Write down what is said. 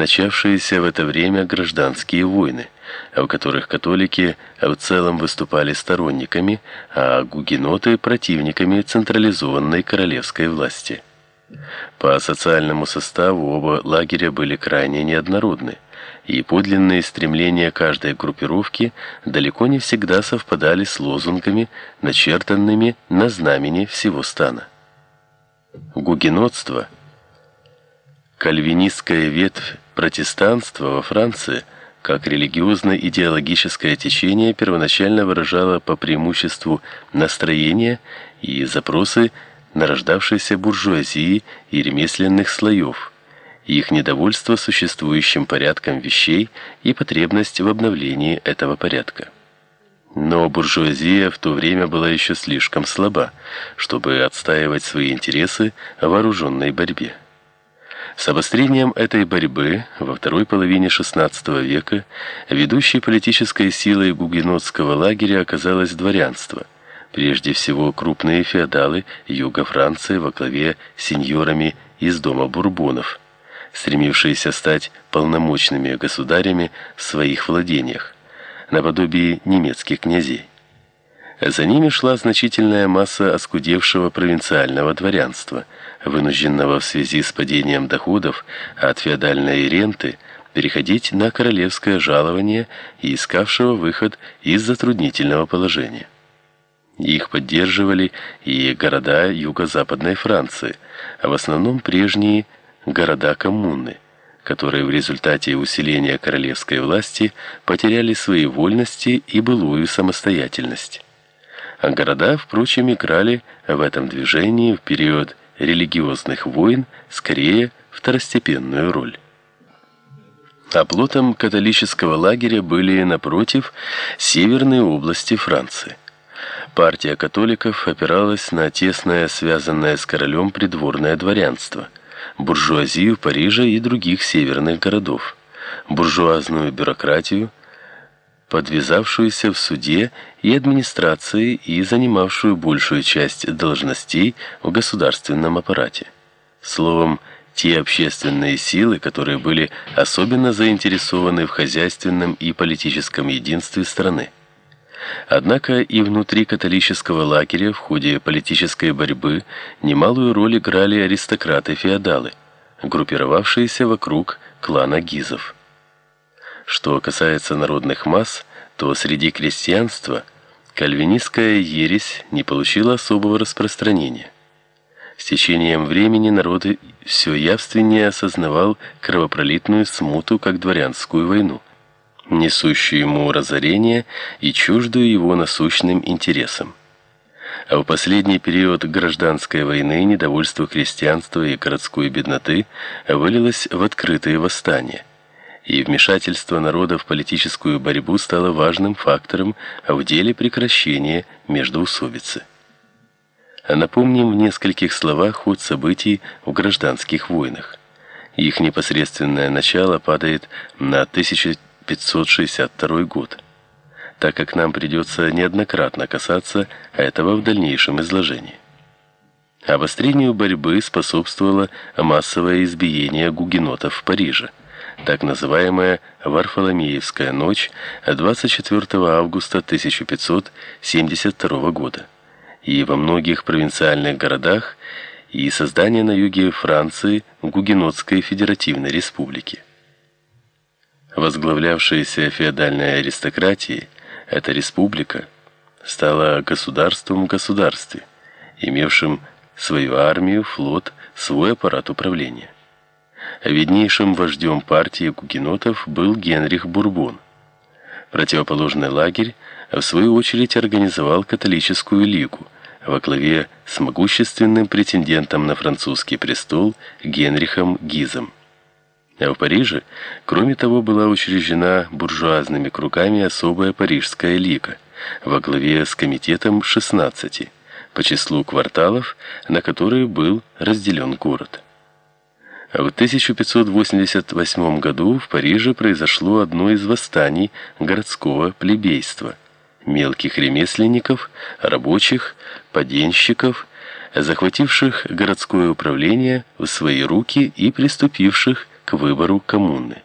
начавшиеся в это время гражданские войны, в которых католики в целом выступали сторонниками, а гугеноты противниками централизованной королевской власти. По социальному составу оба лагеря были крайне неоднородны, и подлинные стремления каждой группировки далеко не всегда совпадали с лозунгами, начертанными на знамени всего стана. Гугенотство, кальвинистская ветвь протестанства во Франции, как религиозно-идеологическое течение первоначально выражало по преимуществу настроения и запросы нарождавшейся буржуазии и ремесленных слоев, их недовольство существующим порядком вещей и потребность в обновлении этого порядка. Но буржуазия в то время была еще слишком слаба, чтобы отстаивать свои интересы в вооруженной борьбе. С обострением этой борьбы во второй половине XVI века ведущей политической силой гугенотского лагеря оказалось дворянство – прежде всего крупные феодалы юга Франции во главе с сеньорами из дома Бурбонов, стремившиеся стать полномочными государями в своих владениях, наподобие немецких князей. За ними шла значительная масса оскудевшего провинциального дворянства, вынужденного в связи с падением доходов от феодальной ренты переходить на королевское жалование и искавшего выход из затруднительного положения. Их поддерживали и города юго-западной Франции, а в основном прежние города-коммуны, которые в результате усиления королевской власти потеряли свои вольности и былую самостоятельность. А города, впрочем, играли в этом движении в период религиозных войн скорее второстепенную роль. Оплотом католического лагеря были, напротив, северные области Франции. Партия католиков опиралась на тесное связанное с королем придворное дворянство, буржуазию Парижа и других северных городов, буржуазную бюрократию, подвязавшуюся в суде и администрации и занимавшую большую часть должностей в государственном аппарате. Словом, те общественные силы, которые были особенно заинтересованы в хозяйственном и политическом единстве страны. Однако и внутри католического лагеря в ходе политической борьбы немалую роль играли аристократы-феодалы, группировавшиеся вокруг клана Гизов. Что касается народных масс, то среди крестьянства кальвинистская ересь не получила особого распространения. С течением времени народ все явственнее осознавал кровопролитную смуту как дворянскую войну несущую ему разорение и чуждую его насущным интересам. А в последний период гражданской войны недовольство крестьянства и городской бедноты вылилось в открытые восстания, и вмешательство народа в политическую борьбу стало важным фактором в деле прекращения междоусобицы. Напомним в нескольких словах ход событий в гражданских войнах. Их непосредственное начало падает на 1900 562 год, так как нам придется неоднократно касаться этого в дальнейшем изложении. Обострению борьбы способствовало массовое избиение гугенотов в Париже, так называемая Варфоломеевская ночь 24 августа 1572 года, и во многих провинциальных городах и создание на юге Франции Гугенотской Федеративной Республики возглавлявшаяся феодальной аристократией, эта республика стала государством в государстве, имевшим свою армию, флот, свой аппарат управления. Виднейшим вождем партии гугенотов был Генрих Бурбон. Противоположный лагерь в свою очередь организовал католическую лигу во главе с могущественным претендентом на французский престол Генрихом Гизом. А в Париже, кроме того, была учреждена буржуазными кругами особая парижская лига во главе с комитетом 16 по числу кварталов, на которые был разделен город. В 1588 году в Париже произошло одно из восстаний городского плебейства, мелких ремесленников, рабочих, поденщиков, захвативших городское управление в свои руки и приступивших к выбору коммуны.